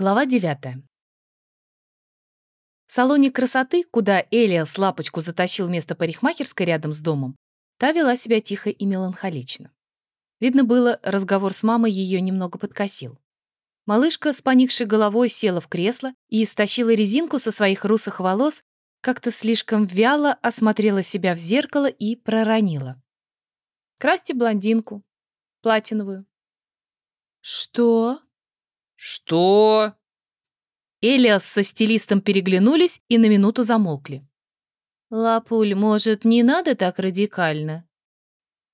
Глава 9. В салоне красоты, куда Элиас лапочку затащил вместо парикмахерской рядом с домом, та вела себя тихо и меланхолично. Видно было, разговор с мамой ее немного подкосил. Малышка с поникшей головой села в кресло и истощила резинку со своих русых волос, как-то слишком вяло осмотрела себя в зеркало и проронила. «Красьте блондинку. Платиновую». «Что?» «Что?» Элиас со стилистом переглянулись и на минуту замолкли. «Лапуль, может, не надо так радикально?»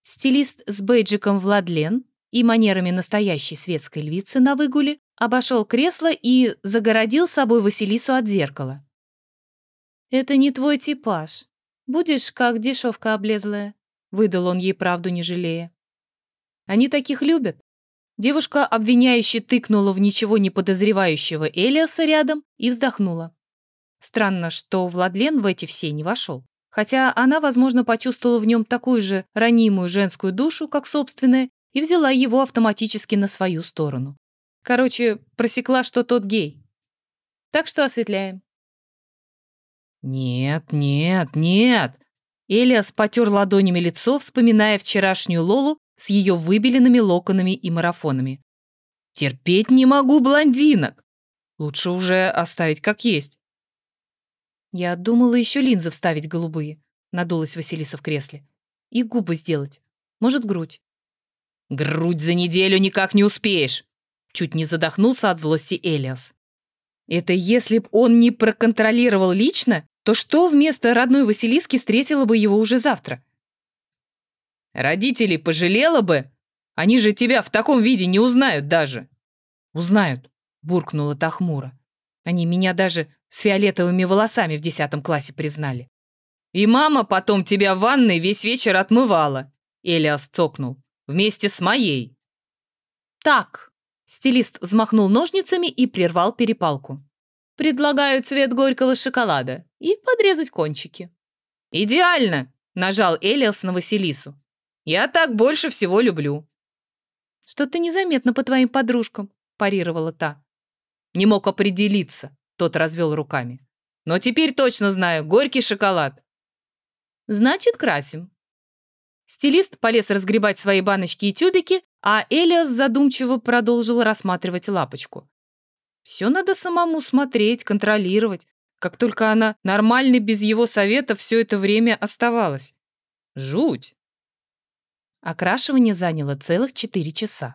Стилист с бейджиком Владлен и манерами настоящей светской львицы на выгуле обошел кресло и загородил собой Василису от зеркала. «Это не твой типаж. Будешь как дешевка облезлая», — выдал он ей правду не жалея. «Они таких любят. Девушка обвиняюще тыкнула в ничего не подозревающего Элиаса рядом и вздохнула. Странно, что Владлен в эти все не вошел. Хотя она, возможно, почувствовала в нем такую же ранимую женскую душу, как собственная, и взяла его автоматически на свою сторону. Короче, просекла, что тот гей. Так что осветляем. «Нет, нет, нет!» Элиас потер ладонями лицо, вспоминая вчерашнюю Лолу с ее выбеленными локонами и марафонами. «Терпеть не могу блондинок! Лучше уже оставить как есть». «Я думала еще линзы вставить голубые», — надулась Василиса в кресле. «И губы сделать. Может, грудь». «Грудь за неделю никак не успеешь!» Чуть не задохнулся от злости Элиас. «Это если б он не проконтролировал лично, то что вместо родной Василиски встретила бы его уже завтра?» Родителей пожалела бы. Они же тебя в таком виде не узнают даже. Узнают, буркнула та хмуро. Они меня даже с фиолетовыми волосами в десятом классе признали. И мама потом тебя в ванной весь вечер отмывала. Элиас цокнул. Вместе с моей. Так. Стилист взмахнул ножницами и прервал перепалку. Предлагаю цвет горького шоколада и подрезать кончики. «Идеально!» – нажал Элиас на Василису. Я так больше всего люблю». «Что-то незаметно по твоим подружкам», – парировала та. «Не мог определиться», – тот развел руками. «Но теперь точно знаю, горький шоколад». «Значит, красим». Стилист полез разгребать свои баночки и тюбики, а Элиас задумчиво продолжил рассматривать лапочку. Все надо самому смотреть, контролировать, как только она нормально без его совета все это время оставалась. Жуть. Окрашивание заняло целых 4 часа.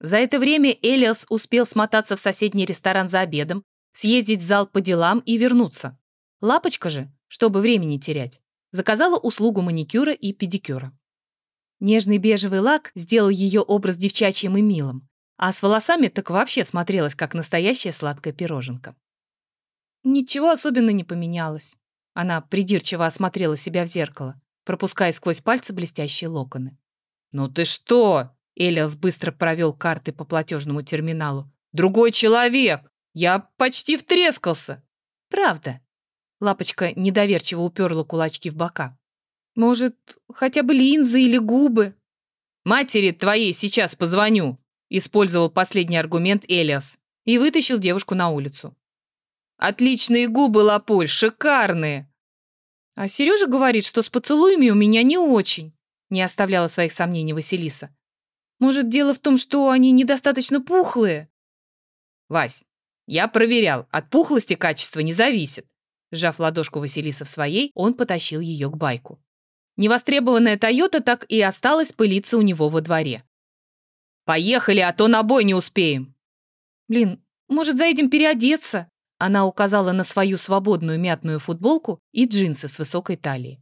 За это время Элиас успел смотаться в соседний ресторан за обедом, съездить в зал по делам и вернуться. Лапочка же, чтобы времени терять, заказала услугу маникюра и педикюра. Нежный бежевый лак сделал ее образ девчачьим и милым, а с волосами так вообще смотрелась, как настоящая сладкая пироженка. Ничего особенно не поменялось. Она придирчиво осмотрела себя в зеркало, пропуская сквозь пальцы блестящие локоны. «Ну ты что?» Элиас быстро провел карты по платежному терминалу. «Другой человек! Я почти втрескался!» «Правда?» Лапочка недоверчиво уперла кулачки в бока. «Может, хотя бы линзы или губы?» «Матери твоей сейчас позвоню», использовал последний аргумент Элиас и вытащил девушку на улицу. «Отличные губы, Лапуль, шикарные!» А Сережа говорит, что с поцелуями у меня не очень не оставляла своих сомнений Василиса. Может, дело в том, что они недостаточно пухлые? Вась, я проверял, от пухлости качество не зависит. Сжав ладошку Василиса в своей, он потащил ее к байку. Невостребованная Тойота так и осталась пылиться у него во дворе. «Поехали, а то на бой не успеем!» «Блин, может, заедем переодеться?» Она указала на свою свободную мятную футболку и джинсы с высокой талией.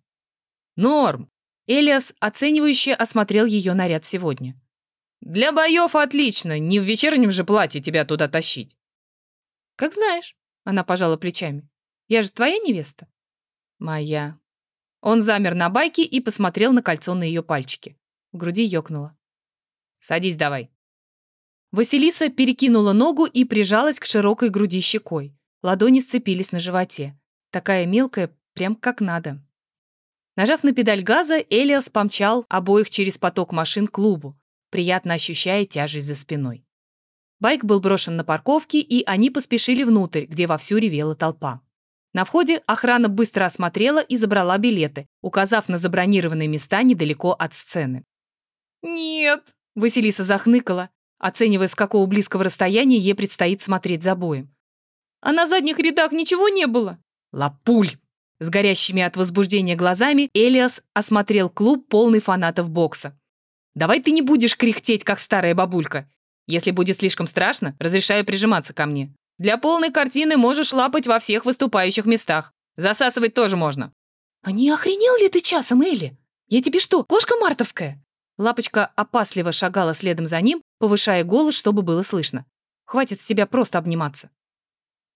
«Норм! Элиас оценивающе осмотрел ее наряд сегодня. «Для боев отлично, не в вечернем же платье тебя туда тащить». «Как знаешь», — она пожала плечами. «Я же твоя невеста?» «Моя». Он замер на байке и посмотрел на кольцо на ее пальчике. В груди ёкнуло. «Садись давай». Василиса перекинула ногу и прижалась к широкой груди щекой. Ладони сцепились на животе. Такая мелкая, прям как надо. Нажав на педаль газа, Элиас помчал обоих через поток машин к клубу, приятно ощущая тяжесть за спиной. Байк был брошен на парковке, и они поспешили внутрь, где вовсю ревела толпа. На входе охрана быстро осмотрела и забрала билеты, указав на забронированные места недалеко от сцены. «Нет!» — Василиса захныкала, оценивая, с какого близкого расстояния ей предстоит смотреть за боем. «А на задних рядах ничего не было?» «Лапуль!» С горящими от возбуждения глазами Элиас осмотрел клуб, полный фанатов бокса. «Давай ты не будешь кряхтеть, как старая бабулька. Если будет слишком страшно, разрешаю прижиматься ко мне. Для полной картины можешь лапать во всех выступающих местах. Засасывать тоже можно». «А не охренел ли ты часом, Элли? Я тебе что, кошка мартовская?» Лапочка опасливо шагала следом за ним, повышая голос, чтобы было слышно. «Хватит с тебя просто обниматься».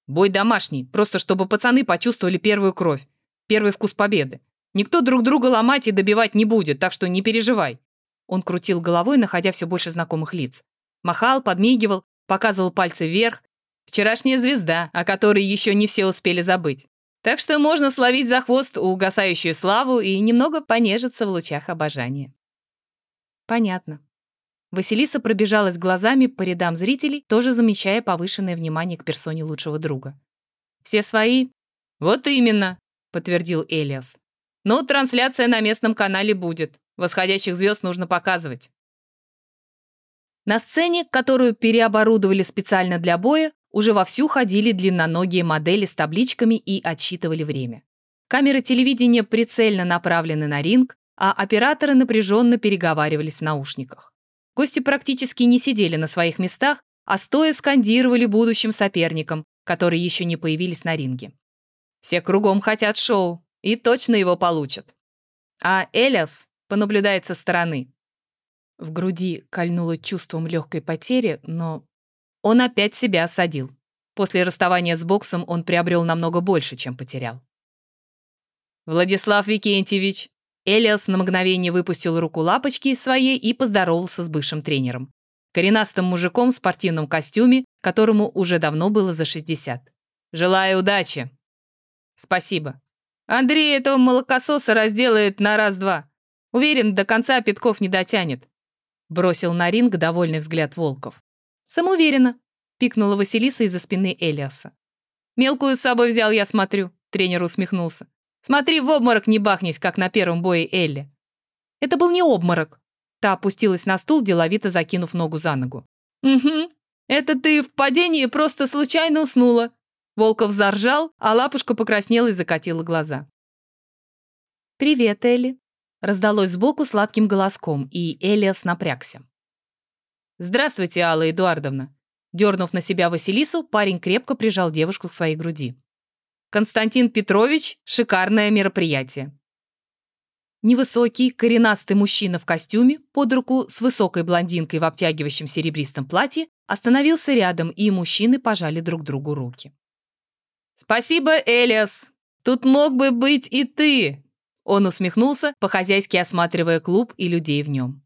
«Бой домашний, просто чтобы пацаны почувствовали первую кровь. Первый вкус победы. Никто друг друга ломать и добивать не будет, так что не переживай». Он крутил головой, находя все больше знакомых лиц. Махал, подмигивал, показывал пальцы вверх. Вчерашняя звезда, о которой еще не все успели забыть. Так что можно словить за хвост угасающую славу и немного понежиться в лучах обожания. Понятно. Василиса пробежалась глазами по рядам зрителей, тоже замечая повышенное внимание к персоне лучшего друга. «Все свои?» «Вот именно», подтвердил Элиас. «Но трансляция на местном канале будет. Восходящих звезд нужно показывать». На сцене, которую переоборудовали специально для боя, уже вовсю ходили длинноногие модели с табличками и отсчитывали время. Камеры телевидения прицельно направлены на ринг, а операторы напряженно переговаривались в наушниках. Гости практически не сидели на своих местах, а стоя скандировали будущим соперникам, которые еще не появились на ринге. Все кругом хотят шоу и точно его получат. А Элиас понаблюдает со стороны. В груди кольнуло чувством легкой потери, но он опять себя осадил. После расставания с боксом он приобрел намного больше, чем потерял. «Владислав Викентьевич!» Элиас на мгновение выпустил руку лапочки из своей и поздоровался с бывшим тренером. Коренастым мужиком в спортивном костюме, которому уже давно было за 60. «Желаю удачи!» «Спасибо. Андрей этого молокососа разделает на раз-два. Уверен, до конца Петков не дотянет». Бросил на ринг довольный взгляд Волков. «Самоуверенно», — пикнула Василиса из-за спины Элиаса. «Мелкую с собой взял, я смотрю», — тренер усмехнулся. «Смотри, в обморок не бахнись, как на первом бое Элли». Это был не обморок. Та опустилась на стул, деловито закинув ногу за ногу. «Угу. Это ты в падении просто случайно уснула. Волков заржал, а лапушка покраснела и закатила глаза. «Привет, Элли», — раздалось сбоку сладким голоском, и Элиас напрягся. «Здравствуйте, Алла Эдуардовна». Дернув на себя Василису, парень крепко прижал девушку к своей груди. «Константин Петрович, шикарное мероприятие». Невысокий, коренастый мужчина в костюме, под руку с высокой блондинкой в обтягивающем серебристом платье, остановился рядом, и мужчины пожали друг другу руки. «Спасибо, Элиас. Тут мог бы быть и ты!» Он усмехнулся, по-хозяйски осматривая клуб и людей в нем.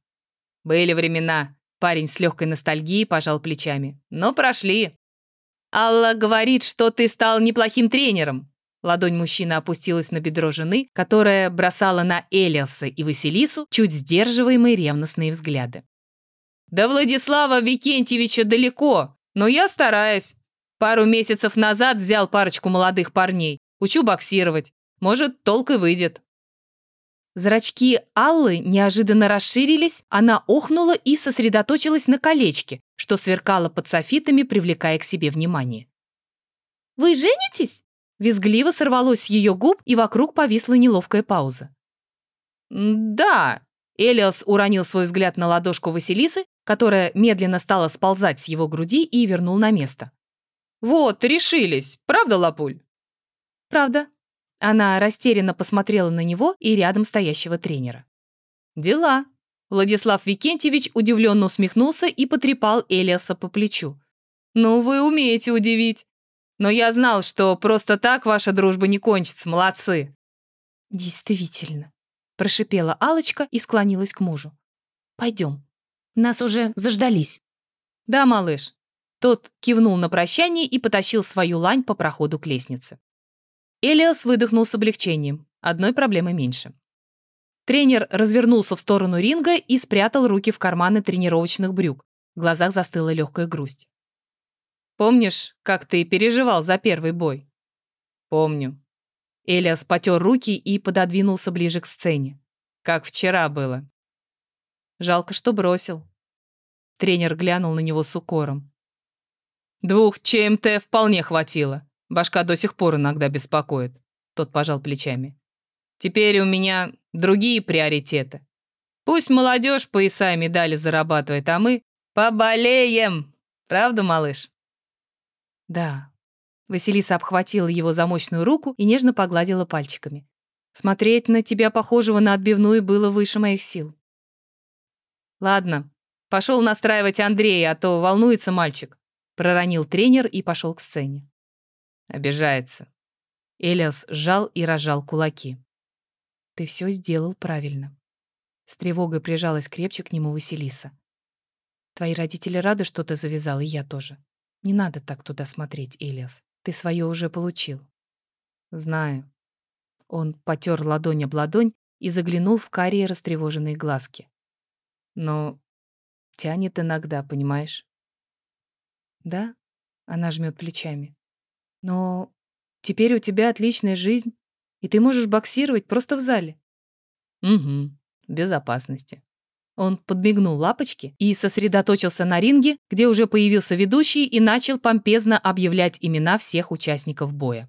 «Были времена». Парень с легкой ностальгией пожал плечами. «Но прошли». «Алла говорит, что ты стал неплохим тренером». Ладонь мужчины опустилась на бедро жены, которая бросала на Элиаса и Василису чуть сдерживаемые ревностные взгляды. «До Владислава Викентьевича далеко, но я стараюсь. Пару месяцев назад взял парочку молодых парней. Учу боксировать. Может, толк и выйдет». Зрачки Аллы неожиданно расширились, она охнула и сосредоточилась на колечке, что сверкало под софитами, привлекая к себе внимание. «Вы женитесь?» Визгливо сорвалось с ее губ, и вокруг повисла неловкая пауза. «Да», Элиас уронил свой взгляд на ладошку Василисы, которая медленно стала сползать с его груди и вернул на место. «Вот, решились. Правда, Лапуль?» «Правда». Она растерянно посмотрела на него и рядом стоящего тренера. «Дела». Владислав Викентьевич удивленно усмехнулся и потрепал Элиаса по плечу. «Ну, вы умеете удивить. Но я знал, что просто так ваша дружба не кончится, молодцы». «Действительно», – прошипела алочка и склонилась к мужу. «Пойдем. Нас уже заждались». «Да, малыш. Тот кивнул на прощание и потащил свою лань по проходу к лестнице. Элиас выдохнул с облегчением. Одной проблемы меньше. Тренер развернулся в сторону ринга и спрятал руки в карманы тренировочных брюк. В глазах застыла легкая грусть. Помнишь, как ты переживал за первый бой? Помню. Элиас потер руки и пододвинулся ближе к сцене. Как вчера было. Жалко, что бросил. Тренер глянул на него с укором. Двух ЧМТ вполне хватило. Башка до сих пор иногда беспокоит. Тот пожал плечами. Теперь у меня другие приоритеты. Пусть молодежь пояса и медали зарабатывает, а мы поболеем. Правда, малыш? Да. Василиса обхватила его замочную руку и нежно погладила пальчиками. Смотреть на тебя, похожего на отбивную, было выше моих сил. Ладно, пошел настраивать Андрея, а то волнуется мальчик. Проронил тренер и пошел к сцене. Обижается. Элиас сжал и разжал кулаки. Ты все сделал правильно. С тревогой прижалась крепче к нему Василиса. Твои родители рады, что ты завязал, и я тоже. Не надо так туда смотреть, Элиас. Ты свое уже получил. Знаю. Он потер ладонь об ладонь и заглянул в карие растревоженные глазки. Но тянет иногда, понимаешь? Да, она жмет плечами. Но теперь у тебя отличная жизнь, и ты можешь боксировать просто в зале. Угу безопасности. Он подмигнул лапочке и сосредоточился на ринге, где уже появился ведущий и начал помпезно объявлять имена всех участников боя.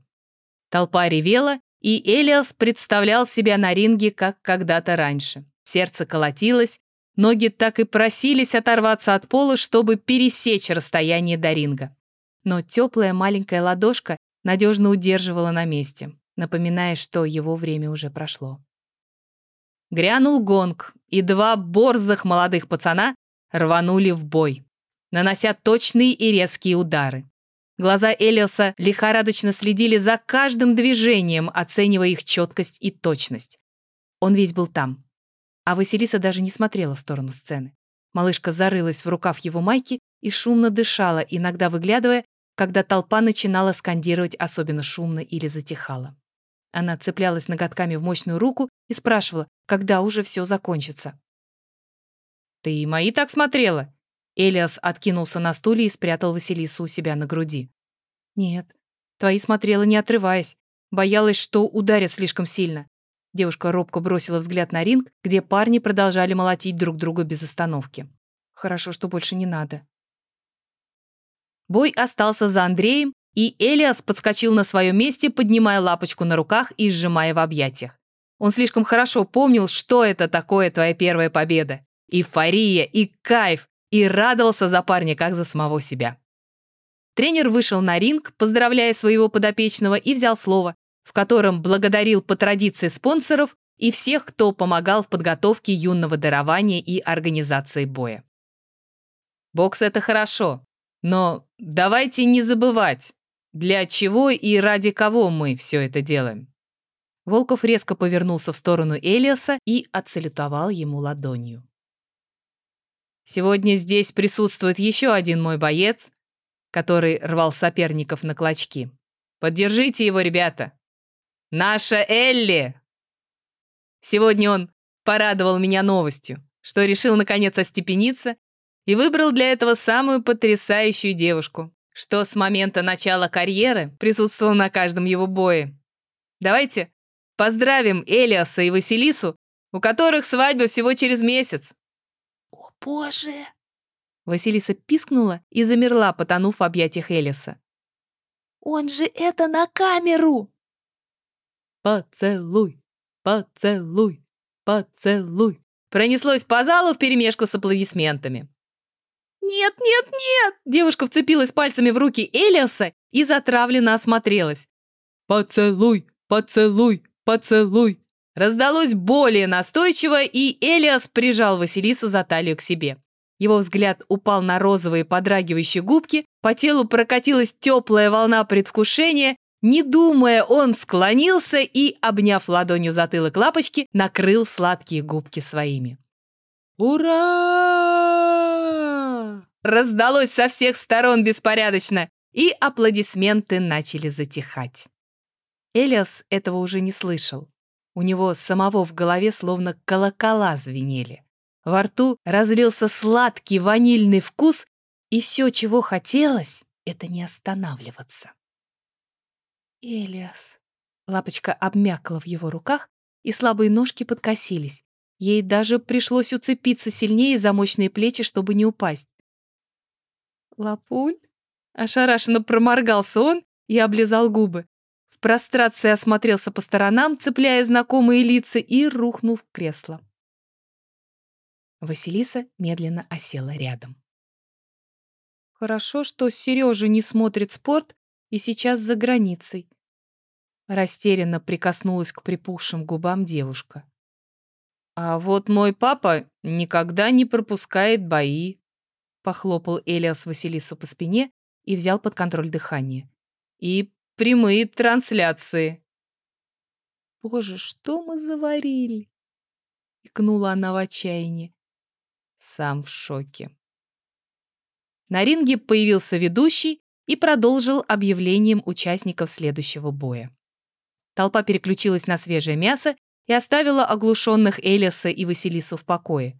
Толпа ревела, и Элиас представлял себя на ринге, как когда-то раньше. Сердце колотилось, ноги так и просились оторваться от пола, чтобы пересечь расстояние до ринга. Но теплая маленькая ладошка надежно удерживала на месте, напоминая, что его время уже прошло. Грянул гонг, и два борзых молодых пацана рванули в бой, нанося точные и резкие удары. Глаза Элиоса лихорадочно следили за каждым движением, оценивая их четкость и точность. Он весь был там. А Василиса даже не смотрела в сторону сцены. Малышка зарылась в рукав его майки и шумно дышала, иногда выглядывая, когда толпа начинала скандировать особенно шумно или затихала. Она цеплялась ноготками в мощную руку и спрашивала, когда уже все закончится. «Ты и мои так смотрела?» Элиас откинулся на стуле и спрятал Василису у себя на груди. «Нет, твои смотрела, не отрываясь. Боялась, что ударят слишком сильно». Девушка робко бросила взгляд на ринг, где парни продолжали молотить друг друга без остановки. «Хорошо, что больше не надо». Бой остался за Андреем, и Элиас подскочил на своем месте, поднимая лапочку на руках и сжимая в объятиях. Он слишком хорошо помнил, что это такое твоя первая победа. Эйфория и кайф, и радовался за парня, как за самого себя. Тренер вышел на ринг, поздравляя своего подопечного, и взял слово, в котором благодарил по традиции спонсоров и всех, кто помогал в подготовке юного дарования и организации боя. Бокс — это хорошо, но давайте не забывать, для чего и ради кого мы все это делаем?» Волков резко повернулся в сторону Элиаса и отсалютовал ему ладонью. «Сегодня здесь присутствует еще один мой боец, который рвал соперников на клочки. Поддержите его, ребята! Наша Элли!» Сегодня он порадовал меня новостью, что решил наконец остепениться и выбрал для этого самую потрясающую девушку, что с момента начала карьеры присутствовал на каждом его бое. Давайте поздравим Элиаса и Василису, у которых свадьба всего через месяц. «О, боже!» Василиса пискнула и замерла, потонув в объятиях Элиса. «Он же это на камеру!» «Поцелуй! Поцелуй! Поцелуй!» Пронеслось по залу вперемешку с аплодисментами. «Нет, нет, нет!» Девушка вцепилась пальцами в руки Элиаса и затравленно осмотрелась. «Поцелуй, поцелуй, поцелуй!» Раздалось более настойчиво, и Элиас прижал Василису за талию к себе. Его взгляд упал на розовые подрагивающие губки, по телу прокатилась теплая волна предвкушения. Не думая, он склонился и, обняв ладонью затылок лапочки, накрыл сладкие губки своими. «Ура!» Раздалось со всех сторон беспорядочно, и аплодисменты начали затихать. Элиас этого уже не слышал. У него самого в голове словно колокола звенели. Во рту разлился сладкий ванильный вкус, и все, чего хотелось, — это не останавливаться. Элиас. Лапочка обмякла в его руках, и слабые ножки подкосились. Ей даже пришлось уцепиться сильнее за мощные плечи, чтобы не упасть. «Лапуль?» Ошарашенно проморгался он и облизал губы. В прострации осмотрелся по сторонам, цепляя знакомые лица, и рухнул в кресло. Василиса медленно осела рядом. Хорошо, что Сережа не смотрит спорт и сейчас за границей. Растерянно прикоснулась к припухшим губам девушка. «А вот мой папа никогда не пропускает бои», похлопал Элиас Василису по спине и взял под контроль дыхание. «И прямые трансляции». «Боже, что мы заварили?» икнула она в отчаянии. Сам в шоке. На ринге появился ведущий и продолжил объявлением участников следующего боя. Толпа переключилась на свежее мясо и оставила оглушенных Элиса и Василису в покое.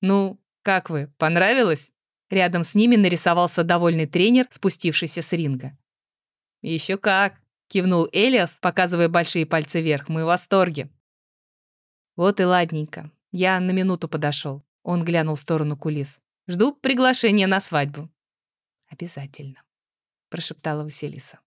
«Ну, как вы, понравилось?» Рядом с ними нарисовался довольный тренер, спустившийся с ринга. «Еще как!» — кивнул Элиас, показывая большие пальцы вверх. «Мы в восторге!» «Вот и ладненько. Я на минуту подошел». Он глянул в сторону кулис. «Жду приглашения на свадьбу». «Обязательно», — прошептала Василиса.